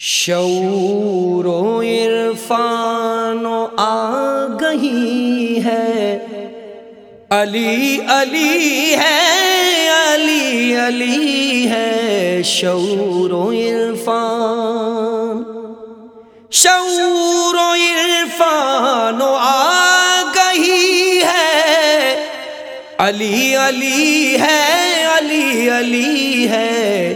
شعور و عرفان و آگہی ہے۔ علی علی ہے، علی علی ہے۔ شعور و عرفان، شعور و عرفان و آگہی ہے۔ علی علی ہے، علی علی ہے۔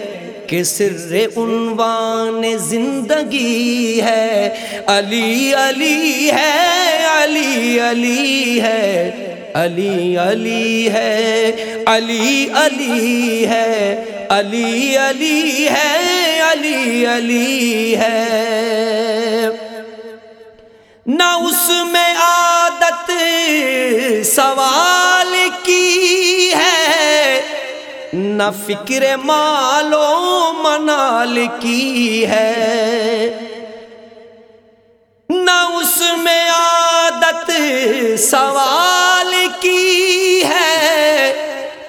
کہ سر عنوان زندگی ہے۔ علی علی ہے، علی علی ہے۔ علی علی ہے، علی علی ہے۔ علی علی ہے، علی علی ہے۔ نہ اس میں عادت سوال نہ فکر مالو منال کی ہے۔ نہ اس میں عادت سوال کی ہے۔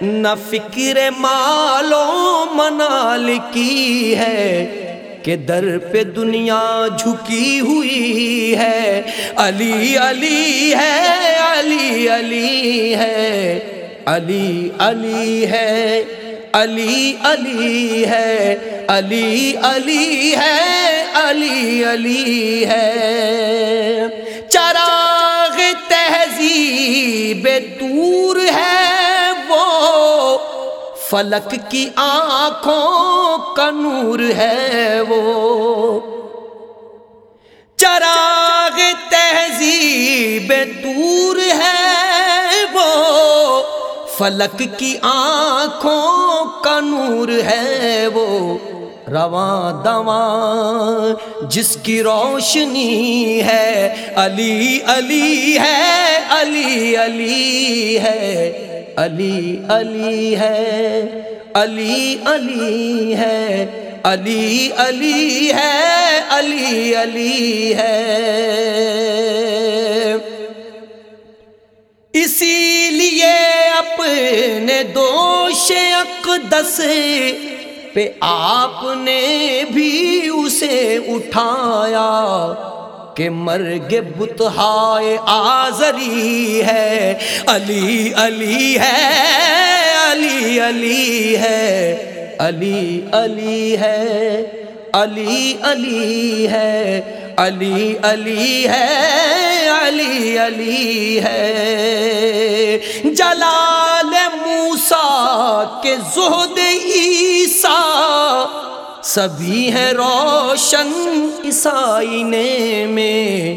نہ فکر مالو منال کی ہے کہ در پہ دنیا جھکی ہوئی ہے۔ علی علی ہے، علی علی ہے۔ علی علی ہے۔ علی علی ہے، علی علی ہے، علی علی ہے۔ چراغ تہذیب دور ہے وہ، فلک کی آنکھوں کا نور ہے وہ۔ چراغ تہذیب دور ہے فلک کی آنکھوں کا نور ہے وہ رواں دواں، جس کی روشنی ہے، علی علی ہے، علی علی ہے، علی علی ہے، علی علی ہے، علی علی ہے، علی علی ہے۔ اسی اپنے دوش اقدس پہ آپ نے بھی اسے اٹھایا کہ مرگ بتہائے آزری ہے، علی علی ہے، علی علی ہے، علی علی ہے، علی علی ہے، علی علی ہے علی علی ہے۔ جلال موسا کے زہد عیسیٰ سبھی ہیں روشن عیسائینے میں۔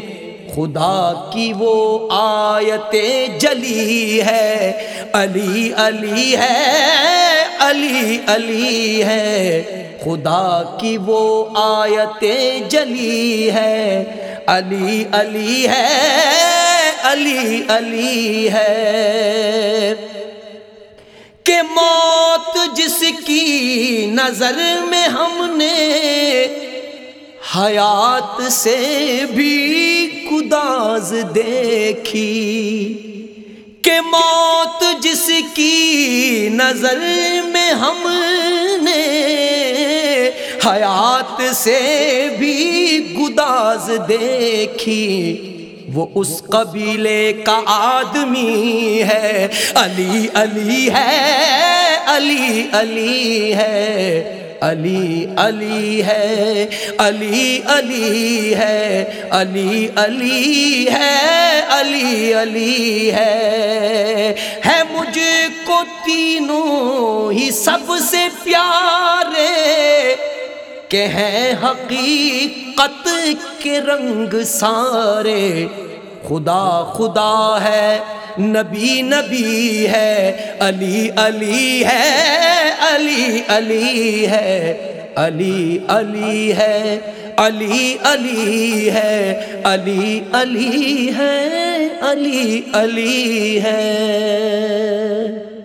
خدا کی وہ آیت جلی ہے۔ علی علی ہے، علی علی ہے۔ خدا کی وہ آیت جلی ہے۔ علی علی ہے، علی علی ہے۔ کہ موت جس کی نظر میں ہم نے حیات سے بھی کداز دیکھی۔ کہ موت جس کی نظر میں ہم نے حیات سے بھی گداز دیکھی، وہ اس قبیلے کا آدمی ہے۔ علی علی ہے، علی علی ہے۔ علی علی ہے، علی علی ہے۔ علی علی ہے، علی علی ہے۔ ہے مجھ کو تینوں ہی سب سے پیارے۔ کہ ہیں حقیقت کے رنگ سارے۔ خدا خدا ہے، نبی نبی ہے، علی علی ہے، علی علی ہے، علی علی ہے، علی علی ہے، علی علی ہے، علی علی ہے۔